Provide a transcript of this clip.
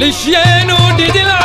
Lish yenu didila